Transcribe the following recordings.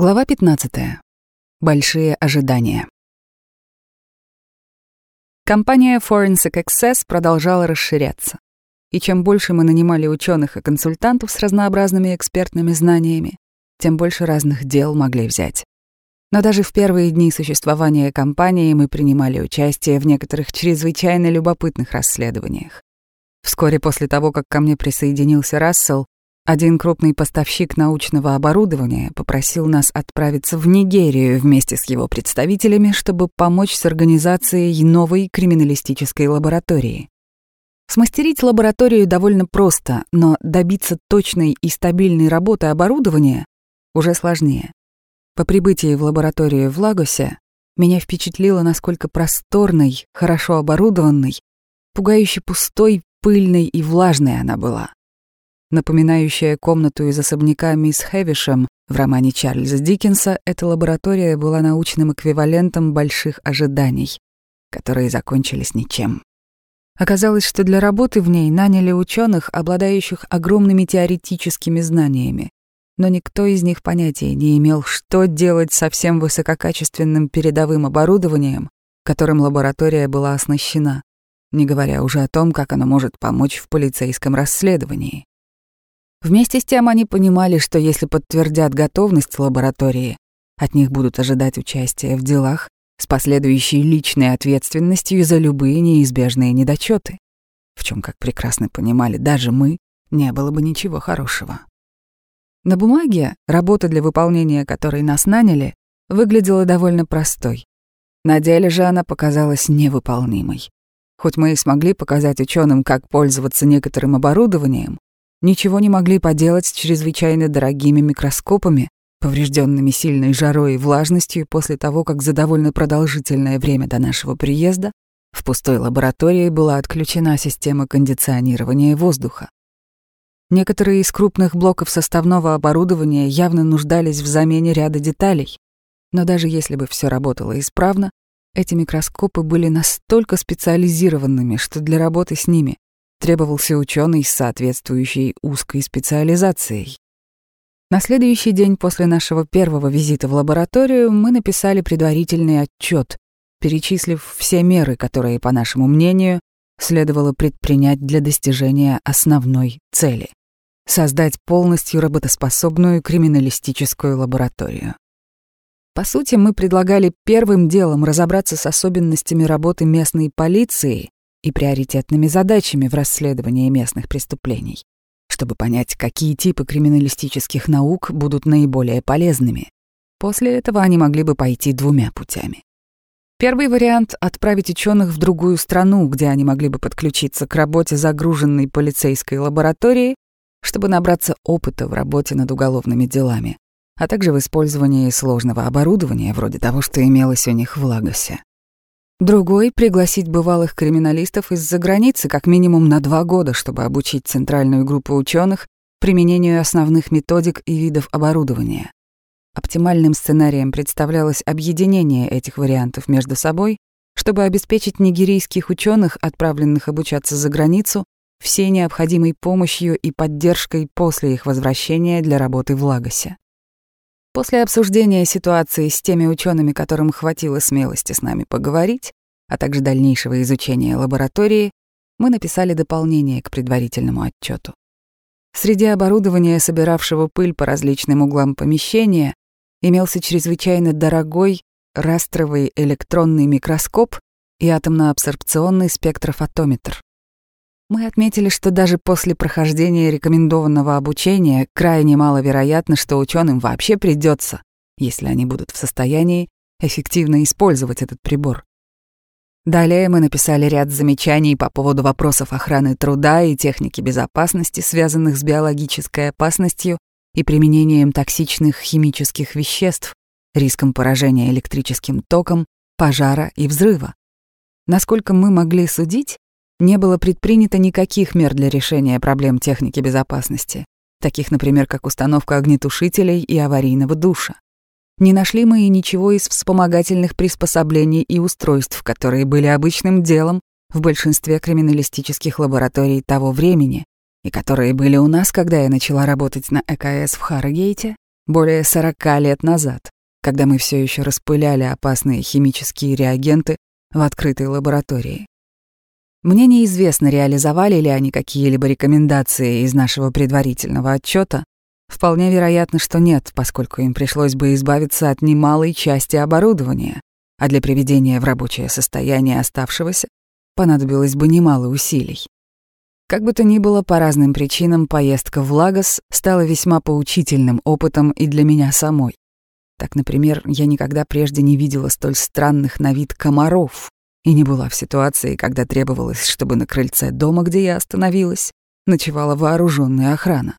Глава 15. Большие ожидания. Компания Forensic Access продолжала расширяться. И чем больше мы нанимали ученых и консультантов с разнообразными экспертными знаниями, тем больше разных дел могли взять. Но даже в первые дни существования компании мы принимали участие в некоторых чрезвычайно любопытных расследованиях. Вскоре после того, как ко мне присоединился Рассел, один крупный поставщик научного оборудования попросил нас отправиться в Нигерию вместе с его представителями, чтобы помочь с организацией новой криминалистической лаборатории. Смастерить лабораторию довольно просто, но добиться точной и стабильной работы оборудования уже сложнее. По прибытии в лабораторию в Лагосе меня впечатлило, насколько просторной, хорошо оборудованной, пугающе пустой, пыльной и влажной она была напоминающая комнату из особняка мисс Хэвишем в романе Чарльза Диккенса, эта лаборатория была научным эквивалентом больших ожиданий, которые закончились ничем. Оказалось, что для работы в ней наняли ученых, обладающих огромными теоретическими знаниями, но никто из них понятия не имел, что делать со всем высококачественным передовым оборудованием, которым лаборатория была оснащена, не говоря уже о том, как оно может помочь в полицейском расследовании. Вместе с тем они понимали, что если подтвердят готовность лаборатории, от них будут ожидать участия в делах с последующей личной ответственностью за любые неизбежные недочеты, в чем, как прекрасно понимали даже мы, не было бы ничего хорошего. На бумаге работа, для выполнения которой нас наняли, выглядела довольно простой. На деле же она показалась невыполнимой. Хоть мы и смогли показать ученым, как пользоваться некоторым оборудованием, ничего не могли поделать с чрезвычайно дорогими микроскопами, поврежденными сильной жарой и влажностью после того, как за довольно продолжительное время до нашего приезда в пустой лаборатории была отключена система кондиционирования воздуха. Некоторые из крупных блоков составного оборудования явно нуждались в замене ряда деталей, но даже если бы все работало исправно, эти микроскопы были настолько специализированными, что для работы с ними требовался ученый с соответствующей узкой специализацией. На следующий день после нашего первого визита в лабораторию мы написали предварительный отчет, перечислив все меры, которые, по нашему мнению, следовало предпринять для достижения основной цели — создать полностью работоспособную криминалистическую лабораторию. По сути, мы предлагали первым делом разобраться с особенностями работы местной полиции и приоритетными задачами в расследовании местных преступлений, чтобы понять, какие типы криминалистических наук будут наиболее полезными. После этого они могли бы пойти двумя путями. Первый вариант — отправить ученых в другую страну, где они могли бы подключиться к работе загруженной полицейской лаборатории, чтобы набраться опыта в работе над уголовными делами, а также в использовании сложного оборудования, вроде того, что имелось у них в Лагосе. Другой — пригласить бывалых криминалистов из-за границы как минимум на два года, чтобы обучить центральную группу ученых применению основных методик и видов оборудования. Оптимальным сценарием представлялось объединение этих вариантов между собой, чтобы обеспечить нигерийских ученых, отправленных обучаться за границу, всей необходимой помощью и поддержкой после их возвращения для работы в Лагосе. После обсуждения ситуации с теми учеными, которым хватило смелости с нами поговорить, а также дальнейшего изучения лаборатории, мы написали дополнение к предварительному отчету. Среди оборудования, собиравшего пыль по различным углам помещения, имелся чрезвычайно дорогой растровый электронный микроскоп и атомно-абсорбционный спектрофотометр. Мы отметили, что даже после прохождения рекомендованного обучения крайне маловероятно, что ученым вообще придется, если они будут в состоянии эффективно использовать этот прибор. Далее мы написали ряд замечаний по поводу вопросов охраны труда и техники безопасности, связанных с биологической опасностью и применением токсичных химических веществ, риском поражения электрическим током, пожара и взрыва. Насколько мы могли судить, не было предпринято никаких мер для решения проблем техники безопасности, таких, например, как установка огнетушителей и аварийного душа. Не нашли мы и ничего из вспомогательных приспособлений и устройств, которые были обычным делом в большинстве криминалистических лабораторий того времени и которые были у нас, когда я начала работать на ЭКС в Харрогейте, более 40 лет назад, когда мы все еще распыляли опасные химические реагенты в открытой лаборатории. Мне неизвестно, реализовали ли они какие-либо рекомендации из нашего предварительного отчета. Вполне вероятно, что нет, поскольку им пришлось бы избавиться от немалой части оборудования, а для приведения в рабочее состояние оставшегося понадобилось бы немало усилий. Как бы то ни было, по разным причинам поездка в Лагос стала весьма поучительным опытом и для меня самой. Так, например, я никогда прежде не видела столь странных на вид комаров и не была в ситуации, когда требовалось, чтобы на крыльце дома, где я остановилась, ночевала вооруженная охрана.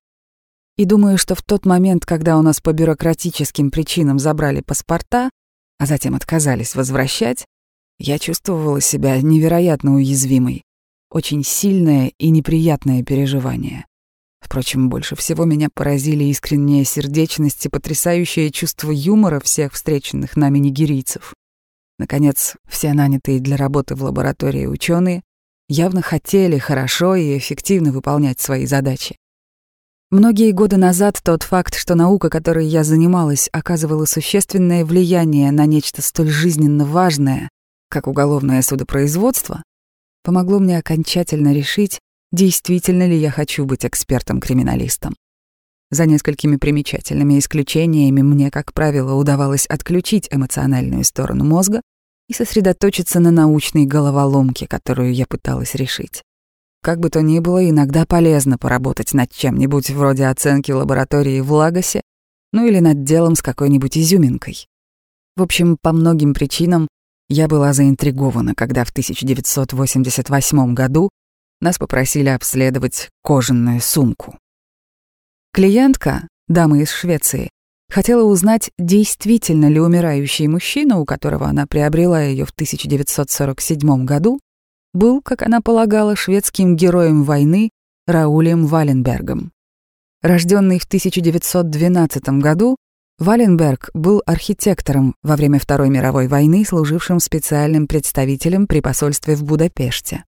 И думаю, что в тот момент, когда у нас по бюрократическим причинам забрали паспорта, а затем отказались возвращать, я чувствовала себя невероятно уязвимой очень сильное и неприятное переживание. Впрочем, больше всего меня поразили искренняя сердечность и потрясающее чувство юмора всех встреченных нами нигерийцев. Наконец, все нанятые для работы в лаборатории ученые явно хотели хорошо и эффективно выполнять свои задачи. Многие годы назад тот факт, что наука, которой я занималась, оказывала существенное влияние на нечто столь жизненно важное, как уголовное судопроизводство, помогло мне окончательно решить, действительно ли я хочу быть экспертом-криминалистом. За несколькими примечательными исключениями мне, как правило, удавалось отключить эмоциональную сторону мозга и сосредоточиться на научной головоломке, которую я пыталась решить. Как бы то ни было, иногда полезно поработать над чем-нибудь вроде оценки лаборатории в Лагосе, ну или над делом с какой-нибудь изюминкой. В общем, по многим причинам я была заинтригована, когда в 1988 году нас попросили обследовать кожаную сумку. Клиентка, дама из Швеции, хотела узнать, действительно ли умирающий мужчина, у которого она приобрела ее в 1947 году, был, как она полагала, шведским героем войны Раулем Валенбергом. Рожденный в 1912 году, Валенберг был архитектором во время Второй мировой войны, служившим специальным представителем при посольстве в Будапеште.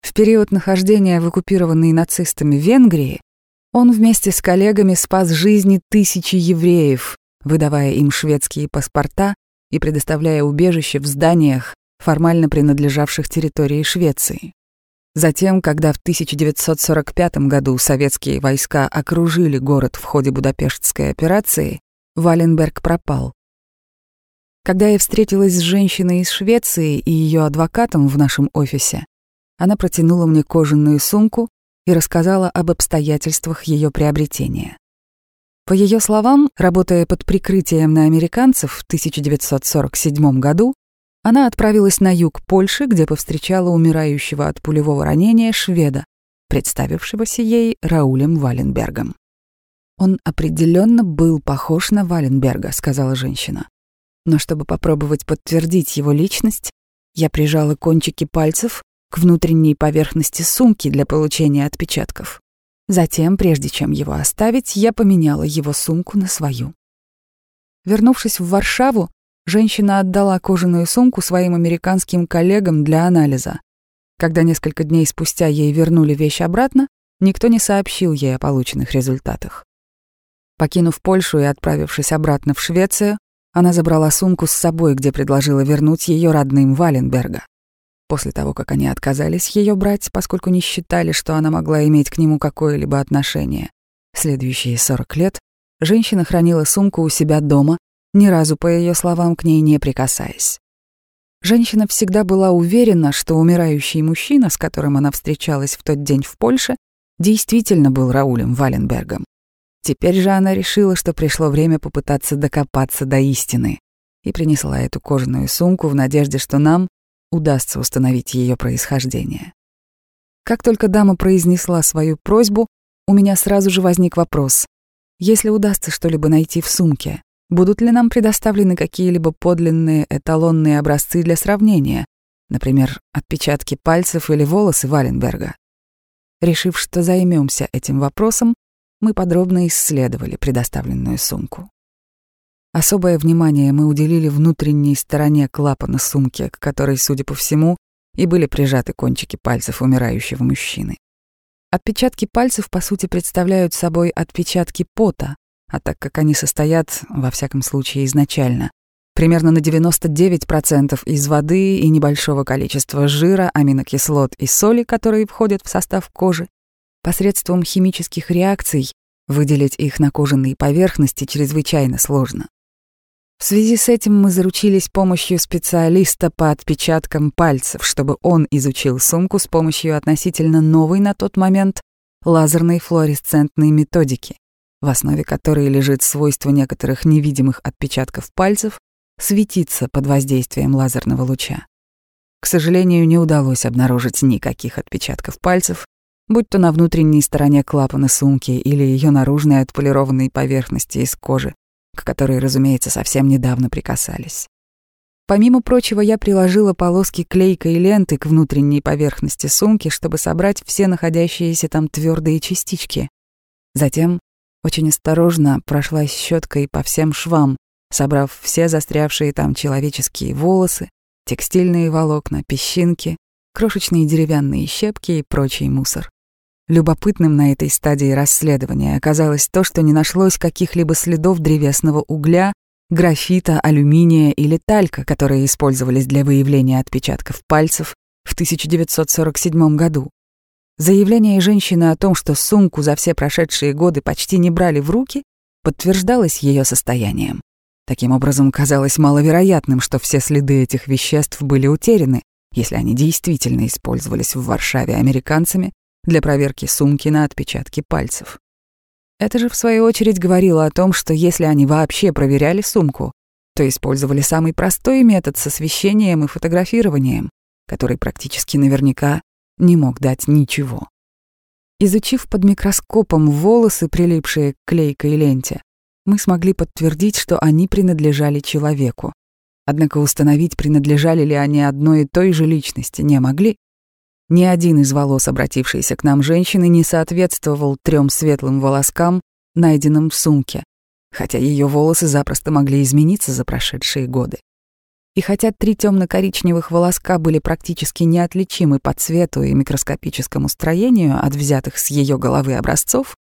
В период нахождения в оккупированной нацистами Венгрии он вместе с коллегами спас жизни тысячи евреев, выдавая им шведские паспорта и предоставляя убежище в зданиях, формально принадлежавших территории Швеции. Затем, когда в 1945 году советские войска окружили город в ходе Будапештской операции, Валенберг пропал. Когда я встретилась с женщиной из Швеции и ее адвокатом в нашем офисе, она протянула мне кожаную сумку и рассказала об обстоятельствах ее приобретения. По ее словам, работая под прикрытием на американцев в 1947 году, она отправилась на юг Польши, где повстречала умирающего от пулевого ранения шведа, представившегося ей Раулем Валенбергом. Он определенно был похож на Валенберга, сказала женщина. Но чтобы попробовать подтвердить его личность, я прижала кончики пальцев к внутренней поверхности сумки для получения отпечатков. Затем, прежде чем его оставить, я поменяла его сумку на свою. Вернувшись в Варшаву, женщина отдала кожаную сумку своим американским коллегам для анализа. Когда несколько дней спустя ей вернули вещь обратно, никто не сообщил ей о полученных результатах. Покинув Польшу и отправившись обратно в Швецию, она забрала сумку с собой, где предложила вернуть ее родным Валенберга. После того, как они отказались ее брать, поскольку не считали, что она могла иметь к нему какое-либо отношение, следующие 40 лет женщина хранила сумку у себя дома, ни разу, по ее словам, к ней не прикасаясь. Женщина всегда была уверена, что умирающий мужчина, с которым она встречалась в тот день в Польше, действительно был Раулем Валенбергом. Теперь же она решила, что пришло время попытаться докопаться до истины, и принесла эту кожаную сумку в надежде, что нам удастся установить ее происхождение. Как только дама произнесла свою просьбу, у меня сразу же возник вопрос. Если удастся что-либо найти в сумке, будут ли нам предоставлены какие-либо подлинные эталонные образцы для сравнения, например, отпечатки пальцев или волосы Валенберга? Решив, что займемся этим вопросом, мы подробно исследовали предоставленную сумку. Особое внимание мы уделили внутренней стороне клапана сумки, к которой, судя по всему, и были прижаты кончики пальцев умирающего мужчины. Отпечатки пальцев, по сути, представляют собой отпечатки пота, а так как они состоят, во всяком случае изначально, примерно на 99% из воды и небольшого количества жира, аминокислот и соли, которые входят в состав кожи, посредством химических реакций выделить их на кожаные поверхности чрезвычайно сложно. В связи с этим мы заручились помощью специалиста по отпечаткам пальцев, чтобы он изучил сумку с помощью относительно новой на тот момент лазерной флуоресцентной методики, в основе которой лежит свойство некоторых невидимых отпечатков пальцев светиться под воздействием лазерного луча. К сожалению, не удалось обнаружить никаких отпечатков пальцев, будь то на внутренней стороне клапана сумки или ее наружной отполированной поверхности из кожи, к которой, разумеется, совсем недавно прикасались. Помимо прочего, я приложила полоски клейкой ленты к внутренней поверхности сумки, чтобы собрать все находящиеся там твердые частички. Затем очень осторожно прошлась щеткой по всем швам, собрав все застрявшие там человеческие волосы, текстильные волокна, песчинки, крошечные деревянные щепки и прочий мусор. Любопытным на этой стадии расследования оказалось то, что не нашлось каких-либо следов древесного угля, графита, алюминия или талька, которые использовались для выявления отпечатков пальцев в 1947 году. Заявление женщины о том, что сумку за все прошедшие годы почти не брали в руки, подтверждалось ее состоянием. Таким образом, казалось маловероятным, что все следы этих веществ были утеряны, если они действительно использовались в Варшаве американцами для проверки сумки на отпечатки пальцев. Это же, в свою очередь, говорило о том, что если они вообще проверяли сумку, то использовали самый простой метод с освещением и фотографированием, который практически наверняка не мог дать ничего. Изучив под микроскопом волосы, прилипшие к клейкой ленте, мы смогли подтвердить, что они принадлежали человеку. Однако установить, принадлежали ли они одной и той же личности, не могли, ни один из волос, обратившейся к нам женщины, не соответствовал трем светлым волоскам, найденным в сумке, хотя ее волосы запросто могли измениться за прошедшие годы. И хотя три темно-коричневых волоска были практически неотличимы по цвету и микроскопическому строению от взятых с ее головы образцов,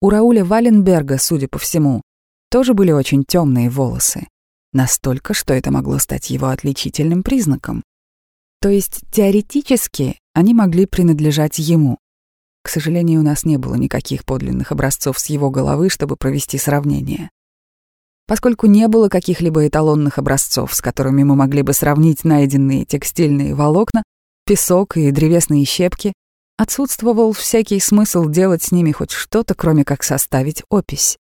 у Рауля Валенберга, судя по всему, тоже были очень темные волосы. Настолько, что это могло стать его отличительным признаком. То есть теоретически они могли принадлежать ему. К сожалению, у нас не было никаких подлинных образцов с его головы, чтобы провести сравнение. Поскольку не было каких-либо эталонных образцов, с которыми мы могли бы сравнить найденные текстильные волокна, песок и древесные щепки, отсутствовал всякий смысл делать с ними хоть что-то, кроме как составить опись.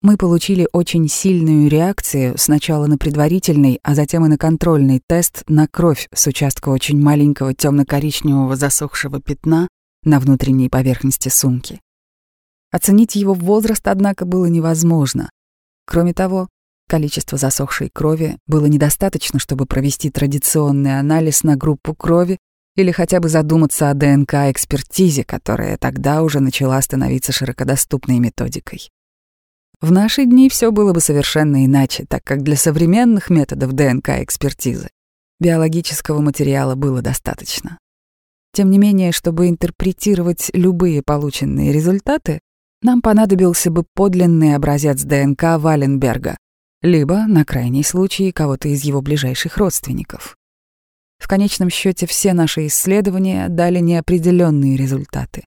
Мы получили очень сильную реакцию сначала на предварительный, а затем и на контрольный тест на кровь с участка очень маленького темно-коричневого засохшего пятна на внутренней поверхности сумки. Оценить его возраст, однако, было невозможно. Кроме того, количество засохшей крови было недостаточно, чтобы провести традиционный анализ на группу крови или хотя бы задуматься о ДНК-экспертизе, которая тогда уже начала становиться широкодоступной методикой. В наши дни все было бы совершенно иначе, так как для современных методов ДНК-экспертизы биологического материала было достаточно. Тем не менее, чтобы интерпретировать любые полученные результаты, нам понадобился бы подлинный образец ДНК Валенберга, либо, на крайний случай, кого-то из его ближайших родственников. В конечном счете все наши исследования дали неопределенные результаты.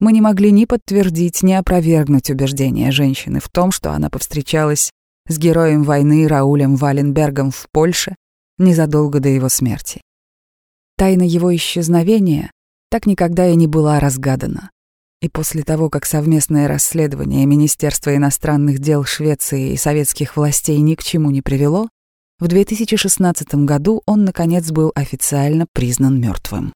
Мы не могли ни подтвердить, ни опровергнуть убеждения женщины в том, что она повстречалась с героем войны Раулем Валенбергом в Польше незадолго до его смерти. Тайна его исчезновения так никогда и не была разгадана. И после того, как совместное расследование Министерства иностранных дел Швеции и советских властей ни к чему не привело, в 2016 году он, наконец, был официально признан мертвым.